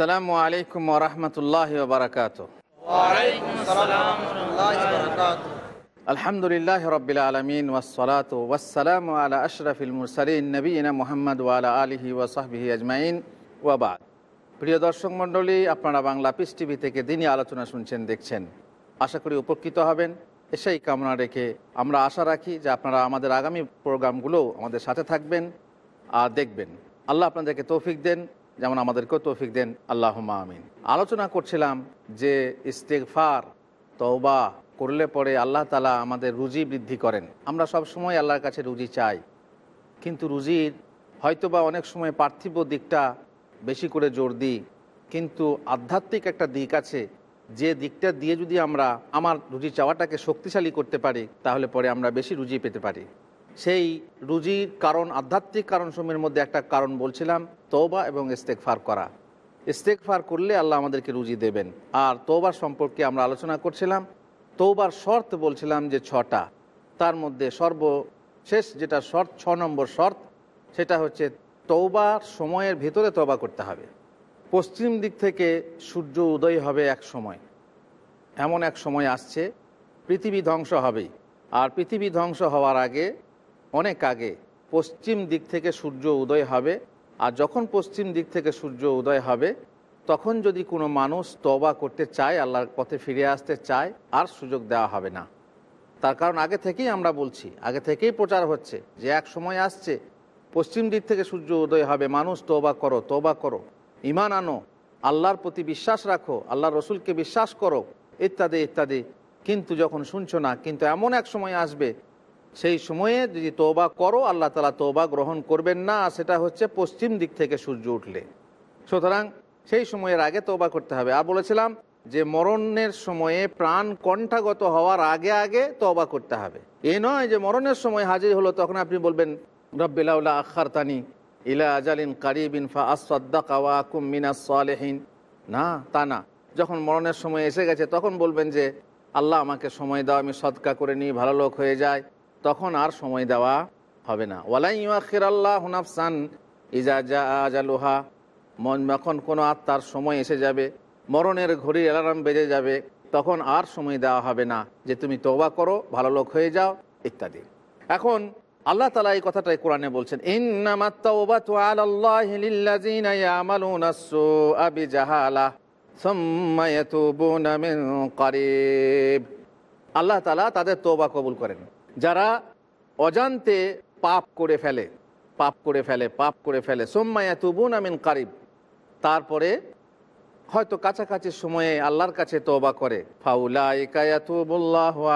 আসসালামু আলাইকুম ওরহমতুল্লাহ বারকাত আলহামদুলিল্লাহ রবিল আলমিন ওসলাত ওয়াসালাম আলা আশরফিল মুরসালিন নবীনা মোহাম্মদ ওয়ালা আলিহি ওয়াসাহবিহি আজমাইন ওয়াবাদ প্রিয় দর্শক মণ্ডলী, আপনারা বাংলা পিস টিভি থেকে দিনই আলোচনা শুনছেন, দেখছেন। আশা করি উপকৃত হবেন। এসেই কামনা রেখে আমরা আশা রাখি যে আপনারা আমাদের আগামী প্রোগ্রামগুলো আমাদের সাথে থাকবেন আর দেখবেন। আল্লাহ আপনাদেরকে তৌফিক দেন। যেমন আমাদেরকেও তৌফিক দেন আল্লাহ আমিন। আলোচনা করছিলাম যে ইস্তেগফার, তওবা করলে পরে আল্লাহ তালা আমাদের রুজি বৃদ্ধি করেন। আমরা সব সময় আল্লাহর কাছে রুজি চাই। কিন্তু রুজির হয়তোবা অনেক সময় পার্থিব দিকটা বেশি করে জোর দিই। কিন্তু আধ্যাত্মিক একটা দিক আছে, যে দিকটা দিয়ে যদি আমরা আমার রুজি চাওয়াটাকে শক্তিশালী করতে পারি, তাহলে পরে আমরা বেশি রুজি পেতে পারি। সেই রুজির কারণ, আধ্যাত্মিক কারণসমূহের মধ্যে একটা কারণ বলছিলাম তৌবা এবং ইস্তেকফার করা। ইস্তেকফার করলে আল্লাহ আমাদেরকে রুজি দেবেন। আর তৌবার সম্পর্কে আমরা আলোচনা করছিলাম। তৌবার শর্ত বলছিলাম যে ছটা। তার মধ্যে সর্বশেষ যেটা শর্ত, ছ নম্বর শর্ত, সেটা হচ্ছে তৌবার সময়ের ভেতরে তৌবা করতে হবে। পশ্চিম দিক থেকে সূর্য উদয় হবে এক সময়। এমন এক সময় আসছে, পৃথিবী ধ্বংস হবেই। আর পৃথিবী ধ্বংস হওয়ার আগে অনেক আগে পশ্চিম দিক থেকে সূর্য উদয় হবে, আর যখন পশ্চিম দিক থেকে সূর্য উদয় হবে, তখন যদি কোনো মানুষ তবা করতে চায়, আল্লাহর পথে ফিরে আসতে চায়, আর সুযোগ দেওয়া হবে না। তার কারণ আগে থেকেই আমরা বলছি, আগে থেকেই প্রচার হচ্ছে যে এক সময় আসছে, পশ্চিম দিক থেকে সূর্য উদয় হবে, মানুষ তোবা করো তোবা করো ইমান আনো, আল্লাহর প্রতি বিশ্বাস রাখো, আল্লাহর রসুলকে বিশ্বাস করো, ইত্যাদি ইত্যাদি। কিন্তু যখন শুনছো না, কিন্তু এমন এক সময় আসবে সেই সময়ে যদি তোবা করো, আল্লাহ তালা তোবা গ্রহণ করবেন না সেটা হচ্ছে পশ্চিম দিক থেকে সূর্য উঠলে। সুতরাং সেই সময়ের আগে তোবা করতে হবে। আর বলেছিলাম যে মরণের সময়ে প্রাণ কণ্ঠাগত হওয়ার আগে আগে তবা করতে হবে। এ নয় যে মরণের সময় হাজির হলো, তখন আপনি বলবেন রব্বিল্লা আখার তানি ইলা আজালিন কারিবিন ফা সালেহীন। না, তা না। যখন মরণের সময় এসে গেছে, তখন বলবেন যে, আল্লাহ আমাকে সময় দাও, আমি সৎকা করে নিই, ভালো লোক হয়ে যায় তখন আর সময় দেওয়া হবে না। ওয়ালাই ইউআখির আল্লাহ হুনাফসান ইজা আজালুহা মন যখন কোনো আত্মার সময় এসে যাবে, মরণের ঘড়ির অ্যালার্ম বেজে যাবে, তখন আর সময় দেওয়া হবে না যে তুমি তোবা করো, ভালো লোক হয়ে যাও, ইত্যাদি। এখন আল্লাহ তালা এই কথাটাই কোরআনে বলছেন আল্লাহ তালা তাদের তোবা কবুল করেন। যারা অজান্তে পাপ করে ফেলে, পাপ করে ফেলে, পাপ করে ফেলে সোম্মায়াতুবুন আমিন কারিব, তারপরে হয়তো কাছাকাছি সময়ে আল্লাহর কাছে তোবা করে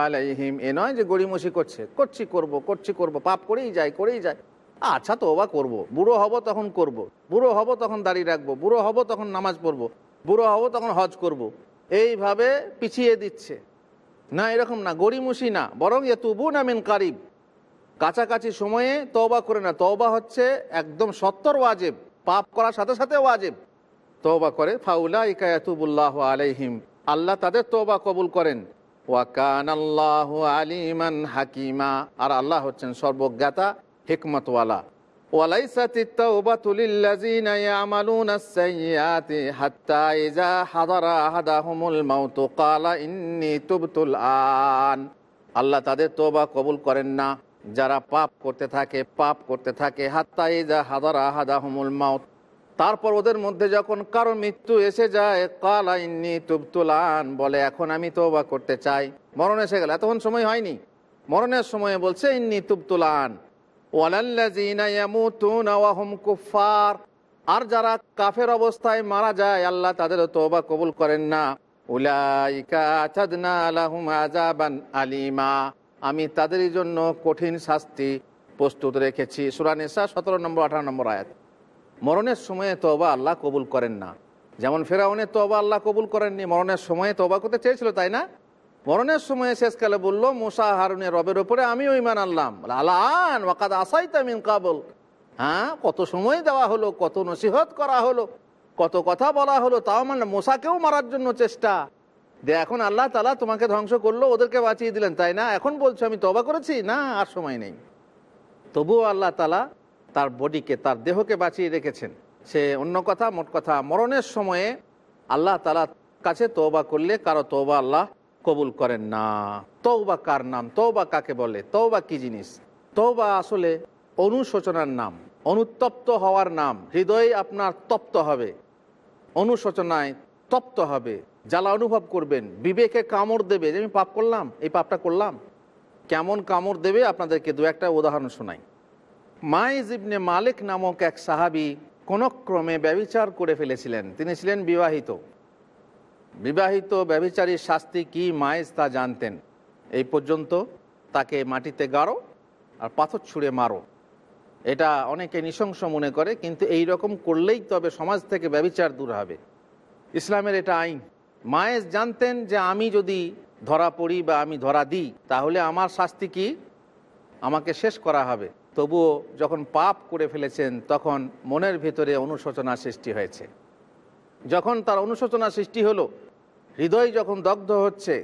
আলাইহিম এ নয় যে গড়িমসি করছে, করছি করব করছি করব, পাপ করেই যায় করেই যায় আচ্ছা তোবা করব। বুড়ো হব তখন করব। বুড়ো হব তখন দাড়ি রাখব, বুড়ো হব তখন নামাজ পড়ব, বুড়ো হব তখন হজ করব। এইভাবে পিছিয়ে দিচ্ছে না, এরকম না, গড়িমসি না, বরং এ তুবু নামিন কারিব। কাছাকাছি সময়ে তওবা করে না, তওবা হচ্ছে একদম সত্তর ওয়াজেব, পাপ করার সাথে সাথে ওয়াজেব। তওবা করে ফাউলা ইকায়াতুবুল্লাহ আলাইহিম, আল্লাহ তাদের তওবা কবুল করেন। ওয়াকান আল্লাহ আলিমান হাকিমা, আর আল্লাহ হচ্ছেন সর্বজ্ঞাতা, হিকমতওয়ালা। وليست التوبة للذين يعملون السيئات حتى إذا حضر أحدهم الموت قال إني تبت الآن আল্লাহ তাদের তোবা কবুল করেন না যারা পাপ করতে থাকে পাপ করতে থাকে হাত্তা ইজা হাদারা আহাদাহুমুল মাউত তারপর ওদের মধ্যে যখন কারো মৃত্যু এসে যায় কাল আইনি তুবতুলান বলে এখন আমি তোবা করতে চাই মরণ এসে গেল এতক্ষণ সময় হয়নি মরণের সময় বলছে ইন্নি তুবতুলান কুফফার। আর যারা কাফের অবস্থায় মারা যায়, আল্লাহ তাদের তওবা কবুল করেন না। আলিমা। আমি তাদের জন্য কঠিন শাস্তি প্রস্তুত রেখেছি। সূরা নিসা 17 নম্বর 18 নম্বর আয়াত। মরণের সময়ে তওবা আল্লাহ কবুল করেন না। যেমন ফেরাউনের তওবা আল্লাহ কবুল করেননি, মরণের সময়ে তওবা করতে চেয়েছিল, তাই না? মরণের সময়ে শেষকালে বলল, মুসা হারুনের রবের ওপরে আমিও ইমান আনলাম। আলান, ওয়াকাদ আসাই তামিন কাবল। হ্যাঁ কত সময় দেওয়া হলো, কত নসিহত করা হলো, কত কথা বলা হলো, তাও মানে মশাকেও মারার জন্য চেষ্টা। যে এখন আল্লাহ তালা তোমাকে ধ্বংস করল, ওদেরকে বাঁচিয়ে দিলেন, তাই না? এখন বলছো, আমি তবা করেছি? না, আর সময় নেই। তবুও আল্লাহ তালা তার বডিকে, তার দেহকে বাঁচিয়ে রেখেছেন। সে অন্য কথা, মোট কথা, মরণের সময়ে আল্লাহ তালা কাছে তৌবা করলে কারও তৌবা আল্লাহ কবুল করেন না। তৌবা কার নাম? তৌবা কাকে বলে? তৌবা কি জিনিস? তৌবা আসলে অনুশোচনার নাম অনুতপ্ত হওয়ার নাম। হৃদয়ে আপনার তপ্ত হবে, অনুশোচনায় তপ্ত হবে। জ্বালা অনুভব করবেন, বিবেকে কামড় দেবে। যে আমি পাপ করলাম, এই পাপটা করলাম। কেমন কামড় দেবে আপনাদেরকে দু একটা উদাহরণ শোনাই। মাইজ ইবনে মালিক নামক এক সাহাবি কোন ক্রমে ব্যবিচার করে ফেলেছিলেন। তিনি ছিলেন বিবাহিত। বিবাহিত ব্যবিচারীর শাস্তি কি মায়েজ তা জানতেন। এই পর্যন্ত তাকে মাটিতে গাড়ো আর পাথর ছুঁড়ে মারো। এটা অনেকে নৃশংস মনে করে, কিন্তু এই রকম করলেই তবে সমাজ থেকে ব্যবিচার দূর হবে। ইসলামের এটা আইন। মায়েজ জানতেন যে আমি যদি ধরা পড়ি বা আমি ধরা দিই, তাহলে আমার শাস্তি কি? আমাকে শেষ করা হবে। তবুও যখন পাপ করে ফেলেছেন, তখন মনের ভিতরে অনুশোচনা সৃষ্টি হয়েছে। যখন তার অনুশোচনা সৃষ্টি হলো হৃদয় যখন দগ্ধ হচ্ছে,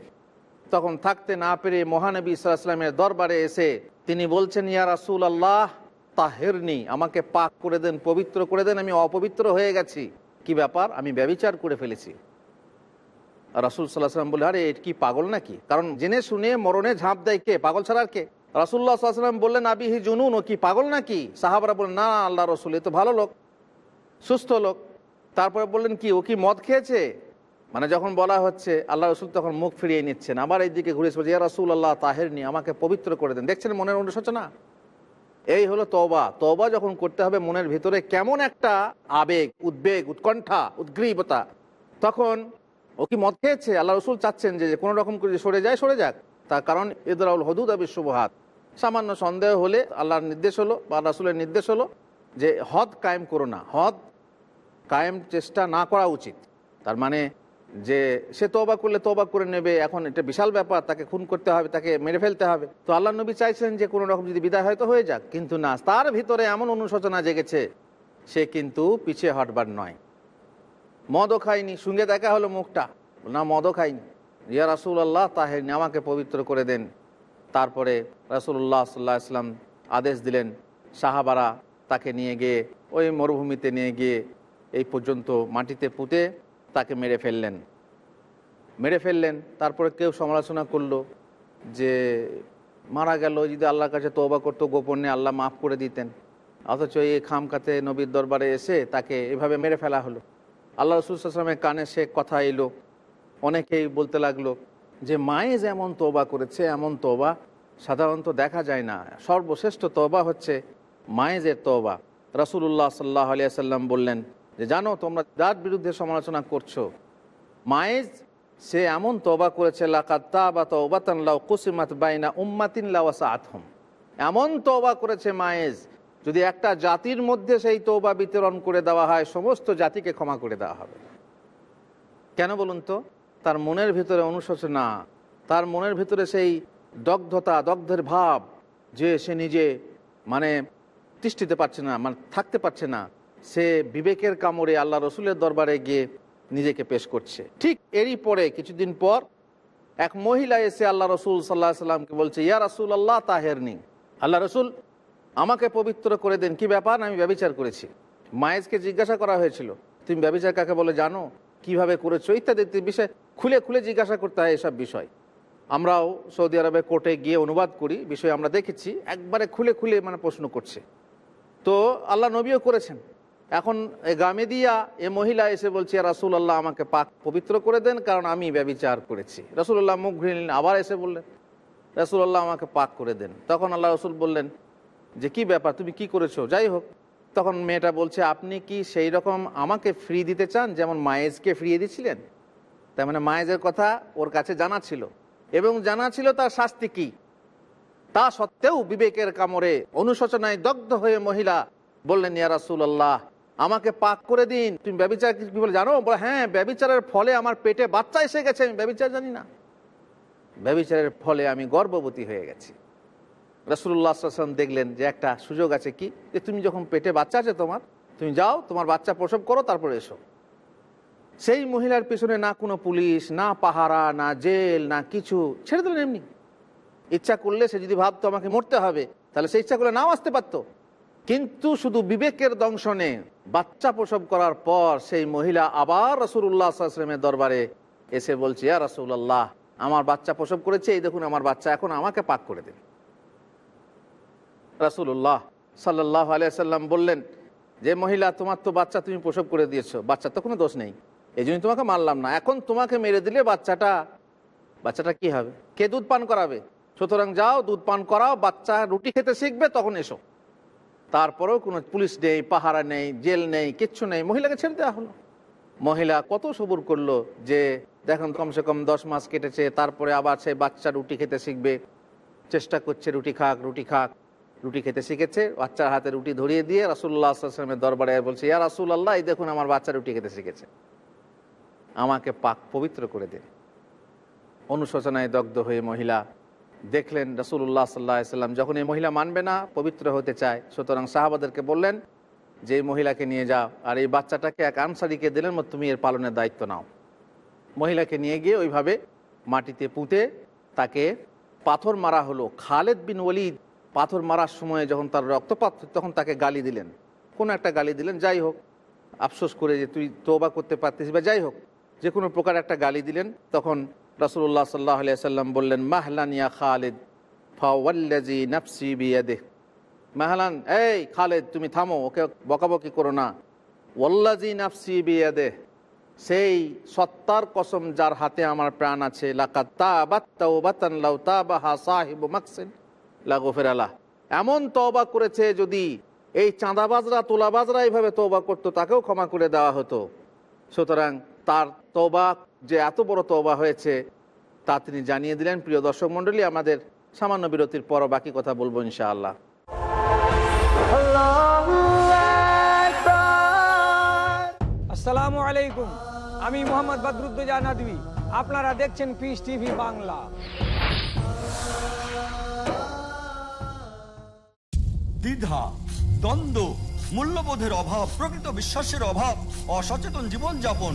তখন থাকতে না পেরে মহানবী ইসলামের দরবারে এসে তিনি বলছেন, ইয়া রাসুল আল্লাহ তাহেরনি, আমাকে পাক করে দেন, পবিত্র করে দেন, আমি অপবিত্র হয়ে গেছি। কি ব্যাপার? আমি ব্যবিচার করে ফেলেছি। রাসুল সাল্লাহ সাল্লাম বলে আরে এটা কি পাগল নাকি? কারণ জেনে শুনে মরণে ঝাঁপ দেয় কে? পাগল ছাড়া আর কে? রাসুল্লাহ সাল্লাম বললেন, আবিহি জুনুন, ও কি পাগল নাকি? সাহাবারা বললেন, না আল্লাহ রসুল, এ তো ভালো লোক, সুস্থ লোক। তারপরে বললেন, কি, ও কি মদ খেয়েছে? মানে যখন বলা হচ্ছে, আল্লাহ রসুল তখন মুখ ফিরিয়ে নিচ্ছেন। আবার এই দিকে ঘুরে বলছে, ইয়া রাসুল আল্লাহ তাহেরনি আমাকে পবিত্র করে দেন। দেখছেন মনের অনুশোচনা এই হলো তবা তবা যখন করতে হবে, মনের ভিতরে কেমন একটা আবেগ, উদ্বেগ, উৎকণ্ঠা, উদ্গ্রীবতা, তখন ও কি মদ খেয়েছে? আল্লাহ রসুল চাচ্ছেন যে কোনো রকম করে সরে যায়, সরে যাক। তার কারণ, ইদরাউল হদুদ আবি শুভহাত সামান্য সন্দেহ হলে আল্লাহর নির্দেশ হলো বা রাসুলের নির্দেশ হলো যে, হদ কায়েম করো না। হদ কায়েম চেষ্টা না করা উচিত। তার মানে যে সে তবা করলে তবা করে নেবে, এখন এটা বিশাল ব্যাপার, তাকে খুন করতে হবে, তাকে মেরে ফেলতে হবে। তো আল্লাহ নবী চাইছেন যে কোনো রকম যদি বিদায় হয়তো হয়ে যাক, কিন্তু না, তার ভিতরে এমন অনুশোচনা জেগেছে, সে কিন্তু পিছিয়ে হটবার নয়। মদও খায়নি, সঙ্গে দেখা হলো মুখটা। না, মদও খাইনি। ইয়া রাসুল আল্লাহ তাহেরনি আমাকে পবিত্র করে দেন। তারপরে রাসুল্লাহ সাল্লাহ ইসলাম আদেশ দিলেন, সাহাবারা তাকে নিয়ে গিয়ে, ওই মরুভূমিতে নিয়ে গিয়ে এই পর্যন্ত মাটিতে পুঁতে তাকে মেরে ফেললেন। মেরে ফেললেন, তারপরে কেউ সমালোচনা করল যে মারা গেল, যদি আল্লাহর কাছে তৌবা করতো গোপনে আল্লাহ মাফ করে দিতেন। অথচ এই খামকাতে নবীর দরবারে এসে তাকে এভাবে মেরে ফেলা হলো। আল্লাহ রসুলামের কানে সে কথা এলো। অনেকেই বলতে লাগল যে, মায়ে যেমন তোবা করেছে, এমন তোবা সাধারণত দেখা যায় না। সর্বশ্রেষ্ঠ তোবা হচ্ছে মায়েজের তোবা রসুল্লাহ সাল্লাহ আলিয়া সাল্লাম বললেন যে জানো, তোমরা যার বিরুদ্ধে সমালোচনা করছ মায়েজ সে এমন তবা করেছে কুসিমাত বাইনা উম্মাতিন আথম এমন তোবা করেছে মায়েজ যদি একটা জাতির মধ্যে সেই তোবা বিতরণ করে দেওয়া হয়, সমস্ত জাতিকে ক্ষমা করে দেওয়া হবে। কেন বলুন তো? তার মনের ভিতরে অনুশোচনা, তার মনের ভিতরে সেই দগ্ধতা, দগ্ধের ভাব, যে সে নিজে মানে তিষ্ঠিতে পারছে না মানে থাকতে পারছে না। সে বিবেকের কামড়ে আল্লাহ রসুলের দরবারে গিয়ে নিজেকে পেশ করছে। ঠিক এরই পরে, কিছুদিন পর এক মহিলা এসে আল্লাহ রসুল সাল্লাহ সাল্লামকে বলছে, ইয়া রসুল আল্লাহ তাহেরনি। আল্লাহ রসুল, আমাকে পবিত্র করে দেন। কি ব্যাপার? আমি ব্যবচার করেছি। মায়েজকে জিজ্ঞাসা করা হয়েছিল, তুমি ব্যবচার কাকে বলে জানো? কীভাবে করেছ? ইত্যাদি ইত্যাদি বিষয় খুলে খুলে জিজ্ঞাসা করতে হয় এসব বিষয়। আমরাও সৌদি আরবে কোর্টে গিয়ে অনুবাদ করি, বিষয় আমরা দেখেছি, একবারে খুলে খুলে মানে প্রশ্ন করছে। তো আল্লাহ নবীও করেছেন। এখন গামে দিয়া এ মহিলা এসে বলছে রাসুল আল্লাহ আমাকে পাক পবিত্র করে দেন, কারণ আমি ব্যবিচার করেছি। রাসুল্লাহ মুখ ঘুরে নিলেন, আবার এসে বললেন রসুল্লাহ আমাকে পাক করে দেন। তখন আল্লাহ রসুল বললেন, যে কি ব্যাপার, তুমি কি করেছ? যাই হোক, তখন মেয়েটা বলছে, আপনি কি সেই রকম আমাকে ফ্রি দিতে চান, যেমন মায়েজকে ফ্রিয়ে দিয়েছিলেন তার মানে মায়েজের কথা ওর কাছে জানা ছিল। এবং জানা ছিল তার শাস্তি কি? তা সত্ত্বেও বিবেকের কামড়ে অনুশোচনায় দগ্ধ হয়ে মহিলা বললেন, ইয়া রাসূলুল্লাহ আমাকে পাক করে দিন। তুমি ব্যবচার কি বলে জানো? বলে হ্যাঁ ব্যবিচারের ফলে আমার পেটে বাচ্চা এসে গেছে। আমি ব্যবচার জানি না। ব্যবিচারের ফলে আমি গর্ভবতী হয়ে গেছি। রসুল্লাহ আসলাম দেখলেন যে একটা সুযোগ আছে কি? যে তুমি যখন পেটে বাচ্চা আছে তোমার, তুমি যাও, তোমার বাচ্চা প্রসব করো, তারপরে এসো। সেই মহিলার পিছনে না কোনো পুলিশ, না পাহারা, না জেল, না কিছু, ছেড়ে দিলেন এমনি। ইচ্ছা করলে সে যদি ভাবতো আমাকে মরতে হবে, তাহলে সে ইচ্ছা করলে নাও আসতে পারতো। কিন্তু শুধু বিবেকের দংশনে বাচ্চা প্রসব করার পর সেই মহিলা আবার রসুল্লাহ আসলামের দরবারে এসে বলছে, ইয়া রসুল্লাহ আমার বাচ্চা প্রসব করেছে, এই দেখুন আমার বাচ্চা এখন আমাকে পাক করে দিন। রাসুল্লাহ সাল্লাহ আলিয়াল্লাম বললেন, যে মহিলা, তোমার তো বাচ্চা তুমি প্রসব করে দিয়েছ, বাচ্চার তো কোনো দোষ নেই। এই জন্য তোমাকে মারলাম না। এখন তোমাকে মেরে দিলে বাচ্চাটা বাচ্চাটা কি হবে? কে দুধ পান করাবে? সুতরাং যাও, দুধ পান করাও, বাচ্চা রুটি খেতে শিখবে, তখন এসো। তারপরেও কোনো পুলিশ নেই, পাহারা নেই, জেল নেই, কিচ্ছু নেই। মহিলাকে ছেড়ে দেওয়া হলো। মহিলা কত সবুর করল যে, দেখুন, কমসে কম দশ মাস কেটেছে, তারপরে আবার সে বাচ্চা রুটি খেতে শিখবে। চেষ্টা করছে, রুটি খাক রুটি খাক। রুটি খেতে শিখেছে, বাচ্চার হাতে রুটি ধরিয়ে দিয়ে রাসুল্লাহ আসলামের দরবারে বলছে, ইয়া রাসুল আল্লাহ এই দেখুন আমার বাচ্চা রুটি খেতে শিখেছে। আমাকে পাক পবিত্র করে দিন অনুশোচনায় দগ্ধ হয়ে মহিলা দেখলেন রসুল্লাহ সাল্লাহ সাল্লাম, যখন এই মহিলা মানবে না, পবিত্র হতে চায়। সুতরাং সাহাবাদেরকে বললেন, যে এই মহিলাকে নিয়ে যাও, আর এই বাচ্চাটাকে এক আনসারিকে দিলেন তুমি এর পালনের দায়িত্ব নাও। মহিলাকে নিয়ে গিয়ে ওইভাবে মাটিতে পুঁতে তাকে পাথর মারা হলো। খালেদ বিন ওলিদ পাথর মারার সময় যখন তার রক্তপাত, তখন তাকে গালি দিলেন। কোনো একটা গালি দিলেন, যাই হোক, আফসোস করে যে তুই তোবা করতে পারতিস বা যাই হোক, যে কোনো প্রকার একটা গালি দিলেন। তখন রাসুল্লাহ সাল্লাহ সাল্লাম বললেন মাহলানিয়া খালেদ ফাওয়াল্লাজি নাফসি বিয়াদে মাহলান, এই খালেদ, তুমি থামো, ওকে বকাবকি করো না। ওয়াল্লাজি নাফসি বিয়াদে সেই সত্তার কসম যার হাতে আমার প্রাণ আছে এমন তওবা করেছে যদি এই চাঁদাবাজরা, তোলাবাজরা এইভাবে তওবা করতো, তাকেও ক্ষমা করে দেওয়া হতো। সুতরাং তার তওবা যে এত বড় তওবা হয়েছে তা তিনি জানিয়ে দিলেন। প্রিয় দর্শক মণ্ডলী আমাদের সামান্য বিরতির পর বাকি কথা বলব ইনশাআল্লাহ. আসসালামু আলাইকুম। আমি মোহাম্মদ বদরুদ্দোজা নদী আপনারা দেখছেন পিস টিভি বাংলা। দ্বিধা দ্বন্দ্ব মূল্যবোধের অভাব প্রকৃত বিশ্বাসের অভাব অসচেতন জীবনযাপন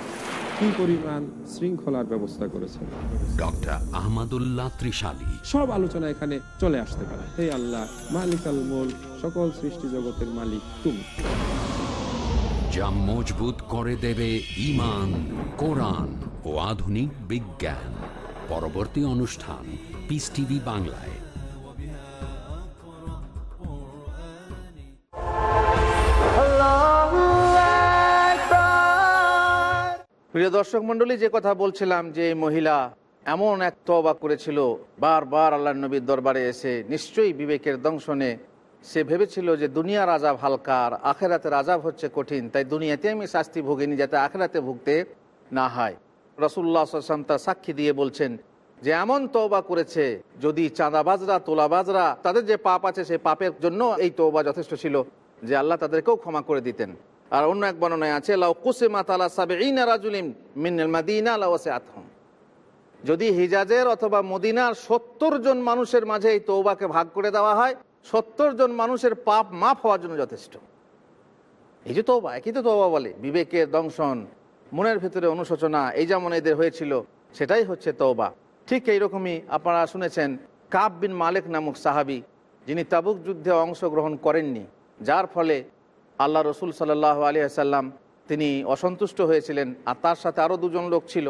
কি পরিমাণ শৃঙ্খলার ব্যবস্থা করেছেন। ডক্টর আহমদুল্লাহ ত্রিশালী। সব আলোচনা এখানে চলে আসতে পারে। হে আল্লাহ মালিক আল মোল সকল সৃষ্টি জগতের মালিক তুমি। যা মজবুত করে দেবে ইমান কোরআন ও আধুনিক বিজ্ঞান। পরবর্তী অনুষ্ঠান পিস টিভি বাংলায়। প্রিয় দর্শক মন্ডলী যে কথা বলছিলাম যে এই মহিলা এমন এক তবা করেছিল, বারবার আল্লাহ নবীর দরবারে এসে নিশ্চয়ই বিবেকের দংশনে সে ভেবেছিল যে দুনিয়ার আজাব হালকার আখেরাতের আজাব হচ্ছে কঠিন, তাই দুনিয়াতে আমি শাস্তি ভোগিনি যাতে আখেরাতে ভুগতে না হয়। রসুল্লাহ আসলাম তার সাক্ষী দিয়ে বলছেন যে, এমন তওবা করেছে যদি চাঁদাবাজরা, তোলাবাজরা, তাদের যে পাপ আছে সেই পাপের জন্য এই তওবা যথেষ্ট ছিল যে আল্লাহ তাদেরকেও ক্ষমা করে দিতেন। আর অন্য এক বর্ণনায় আছে, লাউ কুসিমা তালা সাবেইনা রাজুলিম মিনাল মাদিনা লাওয়াসে আতহম যদি হিজাজের অথবা মদিনার সত্তর জন মানুষের মাঝে এই তৌবাকে ভাগ করে দেওয়া হয়, সত্তর জন মানুষের পাপ মাফ হওয়ার জন্য যথেষ্ট। এই যে তৌবা একই তো তৌবা বলে, বিবেকের দংশন, মনের ভিতরে অনুশোচনা, এই যেমন এদের হয়েছিল, সেটাই হচ্ছে তৌবা ঠিক এইরকমই আপনারা শুনেছেন কাব বিন মালিক নামক সাহাবি, যিনি তাবুক যুদ্ধে অংশগ্রহণ করেননি, যার ফলে আল্লাহ রসুল সাল্লাহ আলী আসাল্লাম তিনি অসন্তুষ্ট হয়েছিলেন আর তার সাথে আরও দুজন লোক ছিল।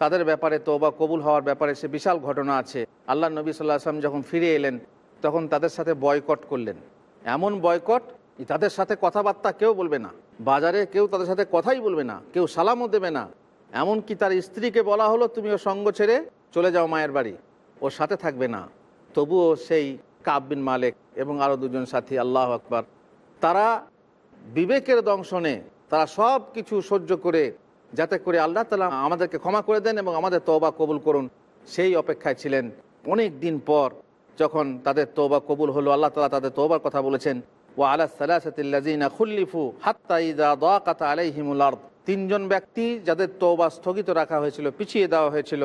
তাদের ব্যাপারে তোবা কবুল হওয়ার ব্যাপারে সে বিশাল ঘটনা আছে। আল্লাহ নবী সাল্লাহ আসলাম যখন ফিরে এলেন, তখন তাদের সাথে বয়কট করলেন। এমন বয়কট তাদের সাথে কথাবার্তা কেউ বলবে না। বাজারে কেউ তাদের সাথে কথাই বলবে না, কেউ সালামও দেবে না। এমনকি তার স্ত্রীকে বলা হলো, তুমি ও সঙ্গ ছেড়ে চলে যাও মায়ের বাড়ি। ওর সাথে থাকবে না। তবুও সেই কাব্বিন মালিক এবং আরও দুজন সাথী, আল্লাহ আকবার তারা বিবেকের দংশনে তারা সব কিছু সহ্য করে, যাতে করে আল্লাহ তালা আমাদেরকে ক্ষমা করে দেন এবং আমাদের তওবা কবুল করুন। সেই অপেক্ষায় ছিলেন অনেক দিন পর যখন তাদের তওবা কবুল হলো, আল্লাহ তালা তাদের তওবার কথা বলেছেন ও আলা সালাসাতিল্লাজিনা খুল্লিফু হাত্তা ইদা দাকাত আলাইহিমুল আরদ। তিনজন ব্যক্তি যাদের তওবা স্থগিত রাখা হয়েছিল, পিছিয়ে দেওয়া হয়েছিল,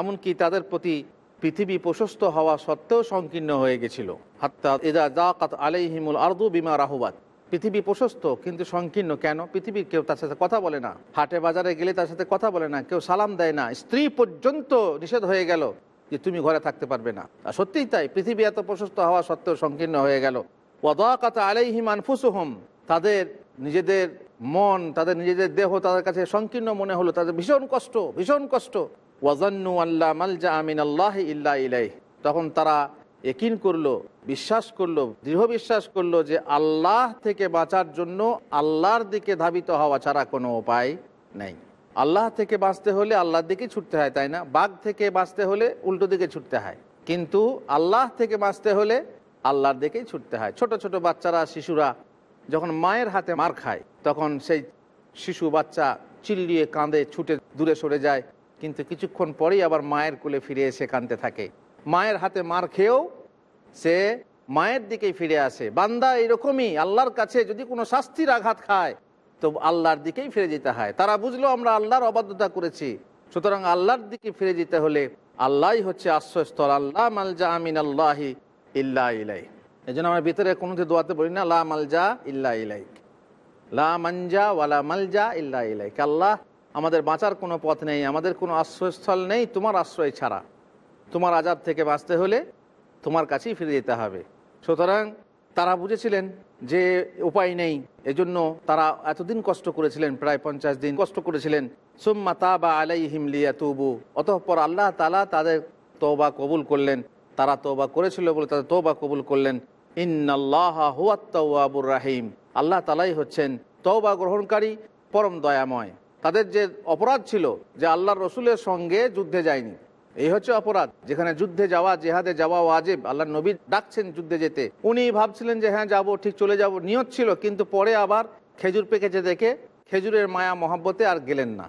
এমনকি তাদের প্রতি পৃথিবী প্রশস্ত হওয়া সত্ত্বেও সংকীর্ণ হয়ে গেছিল। হাত্তা ইদা দাকাত আলাইহিমুল আরদু বিমা রাহুবাত। পৃথিবী প্রশস্ত, কিন্তু সংকীর্ণ কেন? পৃথিবীর কেউ তার সাথে কথা বলে না। হাটে বাজারে গেলে তার সাথে কথা বলে না, কেউ সালাম দেয় না। স্ত্রী পর্যন্ত নিষেধ হয়ে গেল যে তুমি ঘরে থাকতে পারবে না। আর সত্যিই তাই, পৃথিবী এত প্রশস্ত হওয়া সত্ত্বেও সংকীর্ণ হয়ে গেল। ওয়াদাকাতা আলাইহিম আনফুসুহুম, তাদের নিজেদের মন, তাদের নিজেদের দেহ, তাদের কাছে সংকীর্ণ মনে হলো, তাদের ভীষণ কষ্ট ভীষণ কষ্ট। ওয়াজান্নু আল্লাহ মালজা আমিন আল্লাহ ইল্লা ইলাই তখন তারা একিন করল, বিশ্বাস করল, দৃঢ় বিশ্বাস করল যে আল্লাহ থেকে বাঁচার জন্য আল্লাহর দিকে ধাবিত হওয়া ছাড়া কোনো উপায় নেই। আল্লাহ থেকে বাঁচতে হলে আল্লাহর দিকে ছুটতে হয়, তাই না? বাঘ থেকে বাঁচতে হলে উল্টো দিকে ছুটতে হয়। কিন্তু আল্লাহ থেকে বাঁচতে হলে আল্লাহর দিকেই ছুটতে হয়। ছোট ছোট বাচ্চারা, শিশুরা যখন মায়ের হাতে মার খায়, তখন সেই শিশু বাচ্চা চিল্লিয়ে কাঁদে, ছুটে দূরে সরে যায়। কিন্তু কিছুক্ষণ পরেই আবার মায়ের কোলে ফিরে এসে কাঁদতে থাকে। মায়ের হাতে মার খেয়েও সে মায়ের দিকেই ফিরে আসে। বান্দা এরকমই, আল্লাহর কাছে যদি কোনো শাস্তির আঘাত খায়, তো আল্লাহর দিকেই ফিরে যেতে হয়। তারা বুঝলো, আমরা আল্লাহর অবাধ্যতা করেছি। সুতরাং আল্লাহর দিকে ফিরে যেতে হলে আল্লাহই হচ্ছে আশ্রয়স্থল। আল্লাহ মালজা আমিন আল্লাহি ইল্লা ইলাই এই জন্য আমরা ভিতরে কোনোতে দোয়াতে বলি না, লা মালজা ইল্লা ইলাইক। লা মানজা ওয়ালা মালজা ইল্লা ইলাইক। আল্লাহ আমাদের বাঁচার কোনো পথ নেই, আমাদের কোনো আশ্রয়স্থল নেই, তোমার আশ্রয় ছাড়া। তোমার আজাব থেকে বাঁচতে হলে তোমার কাছেই ফিরে যেতে হবে। সুতরাং তারা বুঝেছিলেন যে উপায় নেই, এজন্য তারা এতদিন কষ্ট করেছিলেন, প্রায় পঞ্চাশ দিন কষ্ট করেছিলেন। সুম্মা তা বা আলাই হিমলিয়া তুবু অতঃপর আল্লাহ তালা তাদের তৌবা কবুল করলেন। তারা তৌবা করেছিল বলে তাদের তৌবা কবুল করলেন। ইন্নাল্লাহ হুয়াত্তাবুর রাহিম, আল্লাহ তালাই হচ্ছেন তৌবা গ্রহণকারী, পরম দয়াময়। তাদের যে অপরাধ ছিল যে আল্লাহর রসুলের সঙ্গে যুদ্ধে যায়নি, এই হচ্ছে অপরাধ। যেখানে যুদ্ধে যাওয়া, জেহাদে যাওয়া ওয়াজেব আল্লাহ নবী ডাকছেন যুদ্ধে যেতে। উনি ভাবছিলেন যে হ্যাঁ যাব, ঠিক চলে যাব। নিয়ত ছিল, কিন্তু পরে আবার খেজুর পেকেছে দেখে খেজুরের মায়া মহাব্বতে আর গেলেন না।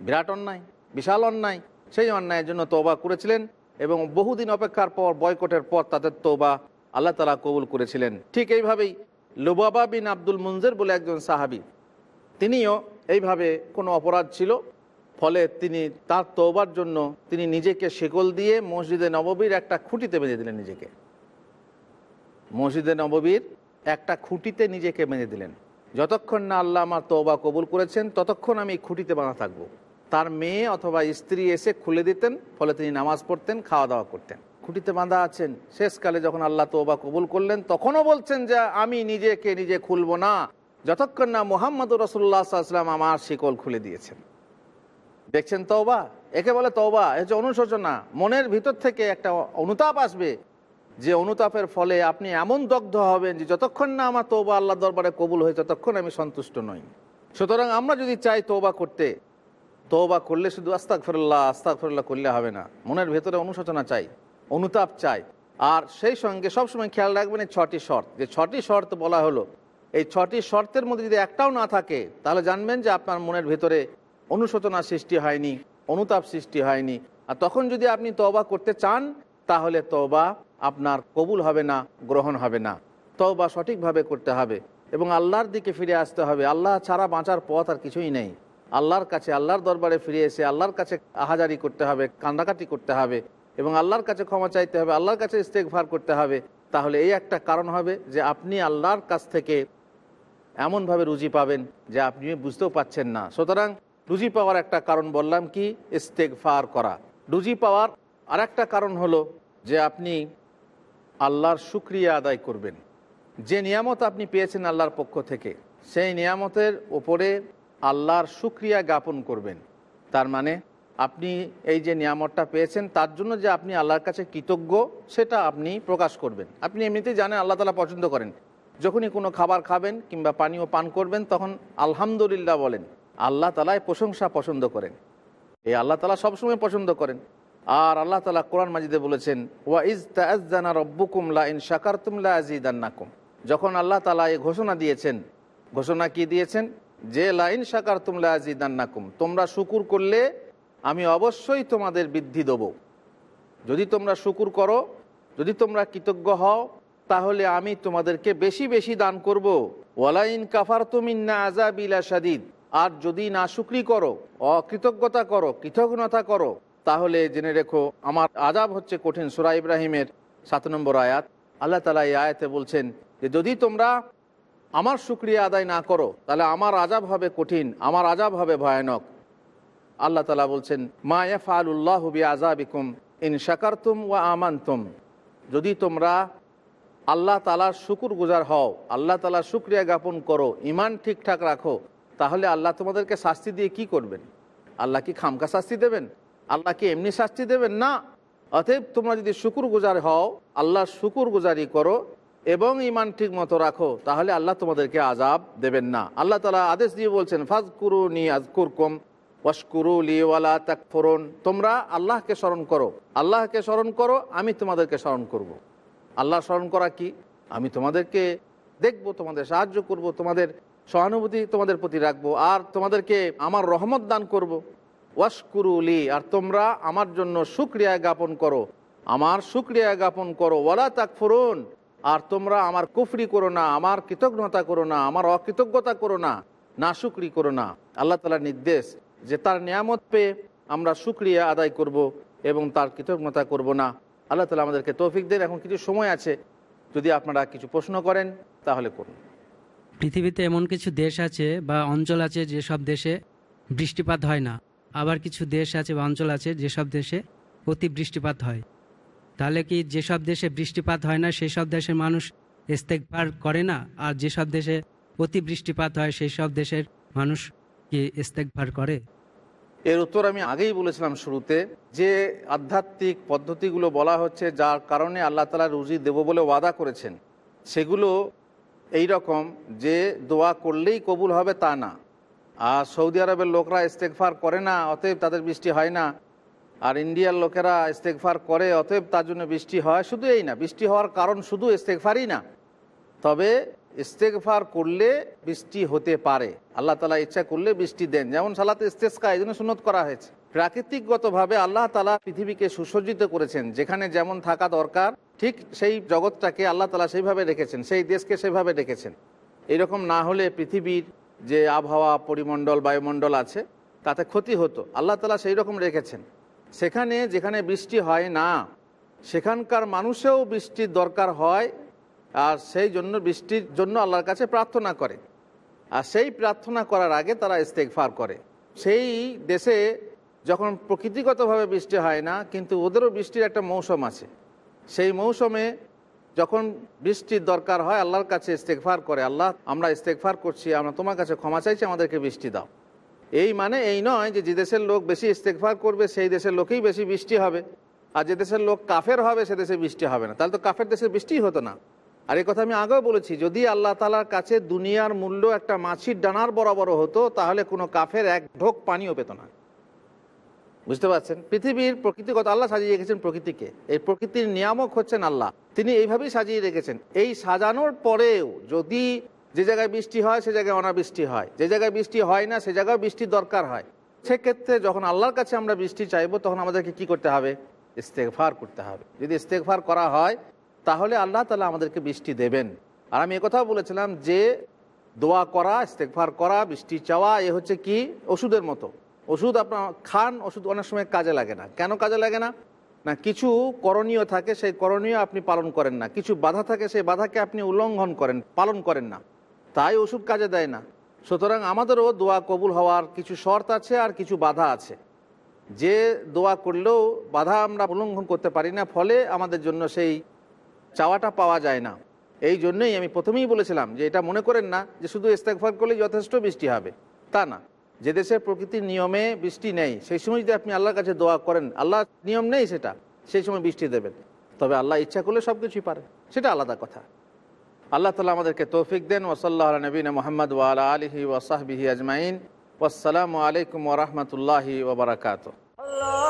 বিরাট অন্যায়, বিশাল অন্যায়। সেই অন্যায়ের জন্য তোবা করেছিলেন এবং বহুদিন অপেক্ষার পর, বয়কটের পর তাদের তোবা আল্লাহ তালা কবুল করেছিলেন। ঠিক এইভাবেই লোবাবা বিন আব্দুল মুনজের বলে একজন সাহাবি, তিনিও এইভাবে কোনো অপরাধ ছিল। ফলে তিনি তার তৌবার জন্য তিনি নিজেকে শেকল দিয়ে মসজিদে নববীর একটা খুঁটিতে বেঁধে দিলেন নিজেকে। মসজিদে নববীর একটা খুঁটিতে নিজেকে বেঁধে দিলেন। যতক্ষণ না আল্লাহ আমার তৌবা কবুল করেছেন, ততক্ষণ আমি এই খুঁটিতে বাঁধা থাকব। তার মেয়ে অথবা স্ত্রী এসে খুলে দিতেন, ফলে তিনি নামাজ পড়তেন খাওয়া দাওয়া করতেন। খুঁটিতে বাঁধা আছেন। শেষকালে যখন আল্লাহ তৌবা কবুল করলেন, তখনও বলছেন যে, আমি নিজেকে নিজে খুলবো না। যতক্ষণ না মোহাম্মদ রসুল্লাহ সাল্লাম আমার শিকল খুলে দিয়েছেন। দেখছেন তওবা? একে বলে তওবা, এ হচ্ছে অনুশোচনা। মনের ভিতর থেকে একটা অনুতাপ আসবে যে অনুতাপের ফলে আপনি এমন দগ্ধ হবেন যে যতক্ষণ না আমার তৌবা আল্লাহ দরবারে কবুল হয়ে ততক্ষণ আমি সন্তুষ্ট নই। সুতরাং আমরা যদি চাই তৌবা করতে তৌবা করলে শুধু আস্তাক ফেরুল্লাহ আস্তাক ফেরুল্লাহ করলে হবে না। মনের ভেতরে অনুশোচনা চাই, অনুতাপ চাই। আর সেই সঙ্গে সবসময় খেয়াল রাখবেন এই ছটি শর্ত। যে ছটি শর্ত বলা হলো এই ছটি শর্তের মধ্যে যদি একটাও না থাকে, তাহলে জানবেন যে আপনার মনের ভেতরে অনুশোচনা সৃষ্টি হয়নি, অনুতাপ সৃষ্টি হয়নি। আর তখন যদি আপনি তবা করতে চান, তাহলে তবা আপনার কবুল হবে না, গ্রহণ হবে না। তবা সঠিকভাবে করতে হবে এবং আল্লাহর দিকে ফিরে আসতে হবে। আল্লাহ ছাড়া বাঁচার পথ আর কিছুই নেই। আল্লাহর কাছে, আল্লাহর দরবারে ফিরে এসে আল্লাহর কাছে আহাজারি করতে হবে, কান্নাকাটি করতে হবে এবং আল্লাহর কাছে ক্ষমা চাইতে হবে, আল্লাহর কাছে ইস্তেকভার করতে হবে। তাহলে এই একটা কারণ হবে যে আপনি আল্লাহর কাছ থেকে এমনভাবে রুজি পাবেন যে আপনি বুঝতেও পাচ্ছেন না। সুতরাং রুজি পাওয়ার একটা কারণ বললাম কি? ইস্তেকফার করা। রুজি পাওয়ার আর একটা কারণ হলো যে আপনি আল্লাহর শুক্রিয়া আদায় করবেন। যে নিয়ামত আপনি পেয়েছেন আল্লাহর পক্ষ থেকে, সেই নিয়ামতের ওপরে আল্লাহর শুক্রিয়া জ্ঞাপন করবেন। তার মানে আপনি এই যে নিয়ামতটা পেয়েছেন, তার জন্য যে আপনি আল্লাহর কাছে কৃতজ্ঞ, সেটা আপনি প্রকাশ করবেন। আপনি এমনিতেই জানেন আল্লাহ তালা পছন্দ করেন। যখনই কোনো খাবার খাবেন কিংবা পানীয় পান করবেন, তখন আলহামদুলিল্লাহ বলেন। আল্লাহ তালায় প্রশংসা পছন্দ করেন। এই আল্লাহ তালা সবসময় পছন্দ করেন। আর আল্লাহ তালা কোরআন মাজিদে বলেছেন, ওয়া ইজ তাজানা রব্বুকুম লা ইন শাকারতুম লা আযীদান্নাকুম। যখন আল্লাহ তালা এই ঘোষণা দিয়েছেন, ঘোষণা কি দিয়েছেন? যে লাইন শাকার তুমলা আজিদান্নাকুম তোমরা শুকুর করলে আমি অবশ্যই তোমাদের বৃদ্ধি দেব। যদি তোমরা শুকুর করো, যদি তোমরা কৃতজ্ঞ হও তাহলে আমি তোমাদেরকে বেশি বেশি দান করব। ওয়ালাইন কাফার তুমিন্না আজাবিলা সাদিদ আর যদি না শুক্রি করো, অকৃতজ্ঞতা করো কৃতজ্ঞতা করো, তাহলে জেনে রেখো, আমার আজাব হচ্ছে কঠিন সুরা ইব্রাহিমের সাত নম্বর আয়াত। আল্লাহ তালা এই আয়াতে বলছেন যে, যদি তোমরা আমার শুক্রিয়া আদায় না করো, তাহলে আমার আজাব হবে কঠিন, আমার আজাব হবে ভয়ানক। আল্লাহ তালা বলছেন, মা এফ আল্লাহ বি আজাবিকুম ইন শাকারতুম ওয়া আমানতুম। যদি তোমরা আল্লাহ তালার শুকুর গুজার হও, আল্লাহ তালার শুক্রিয়া জ্ঞাপন করো ইমান ঠিকঠাক রাখো, তাহলে আল্লাহ তোমাদেরকে শাস্তি দিয়ে কি করবেন? আল্লাহ কি খামকা শাস্তি দেবেন? আল্লাহ কি এমনি শাস্তি দেবেন? না। অতএব তোমরা যদি শুকুর গুজার হও আল্লাহর শুকুর গুজারি করো এবং ইমান ঠিক মতো রাখো, তাহলে আল্লাহ তোমাদেরকে আজাব দেবেন না। আল্লাহ তালা আদেশ দিয়ে বলছেন ফাজ কুরু নি আজকুর কম ওয়াশকুরু লিওয়ালা তাকফরুন। তোমরা আল্লাহকে স্মরণ করো। আল্লাহকে স্মরণ করো, আমি তোমাদেরকে স্মরণ করব। আল্লাহ স্মরণ করা কি? আমি তোমাদেরকে দেখব, তোমাদের সাহায্য করব, তোমাদের সহানুভূতি তোমাদের প্রতি রাখব, আর তোমাদেরকে আমার রহমত দান করব। ওয়াশকুরুলি আর তোমরা আমার জন্য সুক্রিয়া জ্ঞাপন করো। আমার সুক্রিয়া জ্ঞাপন করো। ওয়ালা তাকফরুন, আর তোমরা আমার কুফরি করো না, আমার কৃতজ্ঞতা করো না, আমার অকৃতজ্ঞতা করো না না শুক্রি করো না। আল্লাহ তালার নির্দেশ যে তার নিয়ামত পেয়ে আমরা শুক্রিয়া আদায় করব এবং তার কৃতজ্ঞতা করব না। আল্লাহ তালা আমাদেরকে তৌফিক দেন। এখন কিছু সময় আছে, যদি আপনারা কিছু প্রশ্ন করেন, তাহলে করুন। পৃথিবীতে এমন কিছু দেশ আছে বা অঞ্চল আছে যেসব দেশে বৃষ্টিপাত হয় না। আবার কিছু দেশ আছে বা অঞ্চল আছে যেসব দেশে অতি বৃষ্টিপাত হয়। তাহলে কি যেসব দেশে বৃষ্টিপাত হয় না সেই সব দেশের মানুষ ইস্তেকবার করে না? আর যেসব দেশে অতি বৃষ্টিপাত হয় সেই সব দেশের মানুষ কি ইস্তেকবার করে? এর উত্তর আমি আগেই বলেছিলাম শুরুতে যে আধ্যাত্মিক পদ্ধতিগুলো বলা হচ্ছে যার কারণে আল্লাহ তালা রুজি দেব বলে ওয়াদা করেছেন। সেগুলো এই রকম যে দোয়া করলেই কবুল হবে তা না। আর সৌদি আরবের লোকরা ইস্তেকফার করে না, অতএব তাদের বৃষ্টি হয় না। আর ইন্ডিয়ার লোকেরা ইস্তেকফার করে, অতএব তার জন্য বৃষ্টি হয়। শুধু এই না, বৃষ্টি হওয়ার কারণ শুধু ইস্তেকফারই না। তবে ইস্তেকফার করলে বৃষ্টি হতে পারে। আল্লাহ তালা ইচ্ছা করলে বৃষ্টি দেন। যেমন সালাতে ইস্তেস্কা, এই জন্য সুনত করা হয়েছে। প্রাকৃতিকগতভাবে আল্লাহ তালা পৃথিবীকে সুসজ্জিত করেছেন। যেখানে যেমন থাকা দরকার, ঠিক সেই জগৎটাকে আল্লাহ তালা সেইভাবে রেখেছেন, সেই দেশকে সেভাবে রেখেছেন। এরকম না হলে পৃথিবীর যে আবহাওয়া, পরিমণ্ডল, বায়ুমণ্ডল আছে, তাতে ক্ষতি হতো। আল্লাহ তালা সেই রকম রেখেছেন। সেখানে যেখানে বৃষ্টি হয় না, সেখানকার মানুষেও বৃষ্টির দরকার হয় আর সেই জন্য বৃষ্টির জন্য আল্লাহর কাছে প্রার্থনা করে। আর সেই প্রার্থনা করার আগে তারা ইস্তেকফার করে। সেই দেশে যখন প্রকৃতিগতভাবে বৃষ্টি হয় না, কিন্তু ওদেরও বৃষ্টির একটা মৌসুম আছে। সেই মৌসুমে যখন বৃষ্টির দরকার হয়, আল্লাহর কাছে ইস্তেকফার করে, আল্লাহ, আমরা ইস্তেকফার করছি, আমরা তোমার কাছে ক্ষমা চাইছি, আমাদেরকে বৃষ্টি দাও। এই মানে এই নয় যে যে দেশের লোক বেশি ইস্তেকফার করবে, সেই দেশের লোকেই বেশি বৃষ্টি হবে। আর যে দেশের লোক কাফের হবে, সে দেশে বৃষ্টি হবে না। তাহলে তো কাফের দেশে বৃষ্টিই হতো না। আর এই কথা আমি আগেও বলেছি, যদি আল্লাহ তালার কাছে দুনিয়ার মূল্য একটা মাছির ডানার বরাবর হতো, তাহলে কোনো কাফের এক ঢোক পানিও পেত না। বুঝতে পারছেন? পৃথিবীর প্রকৃতিগত আল্লাহ সাজিয়ে রেখেছেন প্রকৃতিকে। এই প্রকৃতির নিয়ামক হচ্ছেন আল্লাহ। তিনি এইভাবেই সাজিয়ে রেখেছেন। এই সাজানোর পরেও যদি যে জায়গায় বৃষ্টি হয়, সে জায়গায় অনাবৃষ্টি হয়। যে জায়গায় বৃষ্টি হয় না, সে জায়গায় বৃষ্টির দরকার হয়। সেক্ষেত্রে যখন আল্লাহর কাছে আমরা বৃষ্টি চাইব, তখন আমাদেরকে কি করতে হবে? ইস্তেকফার করতে হবে। যদি ইস্তেকফার করা হয় তাহলে আল্লাহ তালা আমাদেরকে বৃষ্টি দেবেন। আর আমি একথাও বলেছিলাম যে, দোয়া করা ইস্তেকভার করা, বৃষ্টি চাওয়া, এ হচ্ছে কি? ওষুধের মতো। ওষুধ আপনার, খান ওষুধ অনেক সময় কাজে লাগে না। কেন কাজে লাগে না? না, কিছু করণীয় থাকে, সেই করণীয় আপনি পালন করেন না। কিছু বাধা থাকে, সেই বাধাকে আপনি উল্লঙ্ঘন করেন, পালন করেন না। তাই ওষুধ কাজে দেয় না। সুতরাং আমাদেরও দোয়া কবুল হওয়ার কিছু শর্ত আছে আর কিছু বাধা আছে। যে দোয়া করলেও বাধা আমরা উল্লঙ্ঘন করতে পারি না, ফলে আমাদের জন্য সেই চাওয়াটা পাওয়া যায় না। এই জন্যই আমি প্রথমেই বলেছিলাম যে এটা মনে করেন না যে শুধু ইস্তেকফার করলেই যথেষ্ট বৃষ্টি হবে। তা না। যে দেশে প্রকৃতির নিয়মে বৃষ্টি নেই, সেই সময় যদি আপনি আল্লাহর কাছে দোয়া করেন আল্লাহ নিয়ম নেই সেটা, সেই সময় বৃষ্টি দেবেন। তবে আল্লাহ ইচ্ছা করলে সব কিছুই পারে, সেটা আলাদা কথা। আল্লাহ তালা আমাদেরকে তৌফিক দেন ওসল্লাহ নবীন মোহাম্মদ ওয়ালা আলহি ওসাহবিহি আজমাইন। আসসালামু আলাইকুম ওরহমতুল্লাহি ওবরাকাত Allahu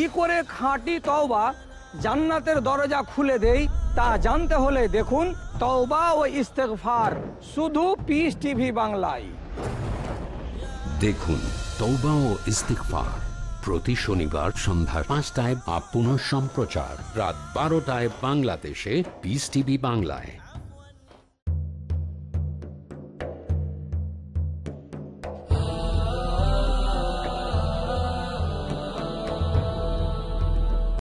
কি করে খাঁটি তওবা জান্নাতের দরজা খুলে দেই তা জানতে হলে দেখুন তওবা ও ইস্তেগফার শুধু পিস টিভি বাংলায়। দেখুন তৌবা ও ইস্তিকফার প্রতি শনিবার সন্ধ্যা পাঁচটায় আপ পুনঃ সম্প্রচার রাত বারোটায় বাংলাদেশে পিস টিভি বাংলায়।